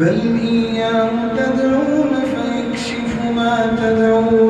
بل إياه تدعون فيكشف ما تدعون.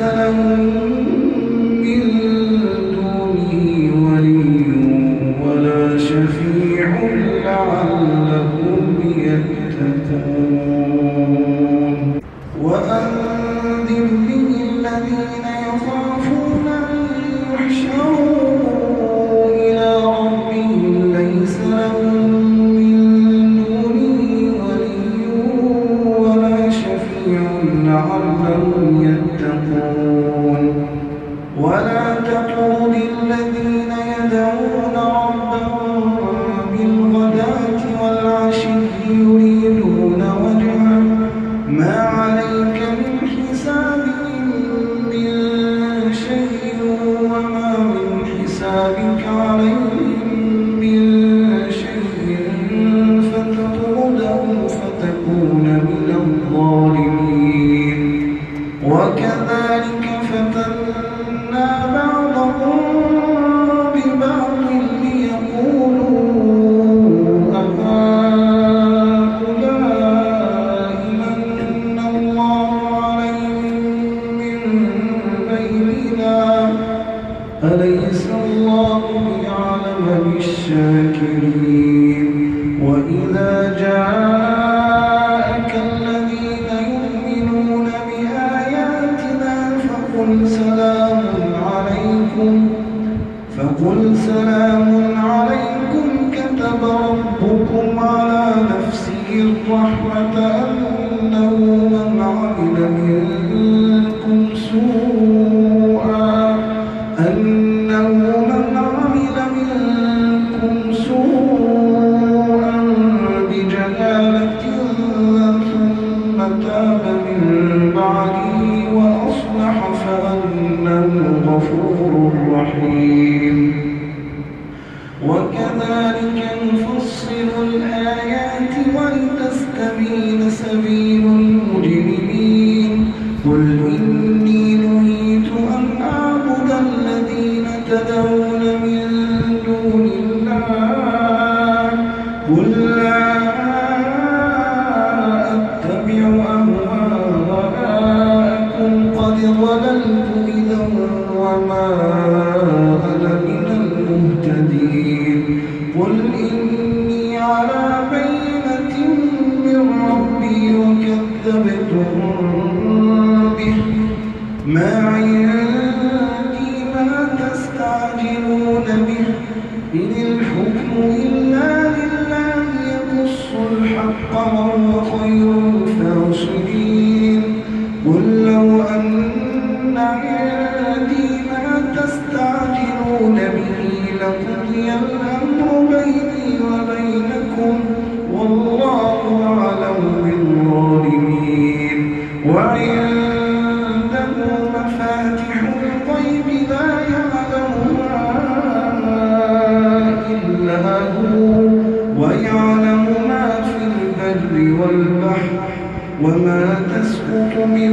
فلهم ولا تطرد الذين يدعون ربهم أليس الله بعلم بالشاكرين؟ وإذا جاءك الذين يؤمنون بآياتنا فقل سلام عليكم. فقل سلام عليكم. كتب ربكم على نفسه الرحمة أن تاب من بعده وأصلح فأنه غفور رحيم. إني على بينة من ربي وكذبتم به. ما عندي ما تستعجلون به. إن وما تسقط من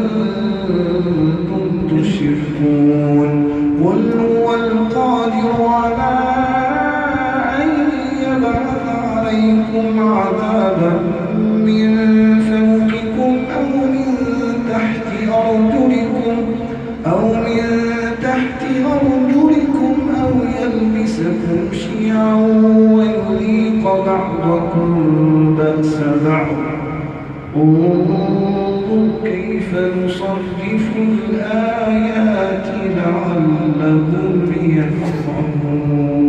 عليكم عذابا من فوقكم أو من تحت أرجلكم أو من تحت أرجلكم أو يلبسكم شيعا ويذيق بعضكم بأس بعض. انظر كيف نصرف الآيات لعلهم يفقهون.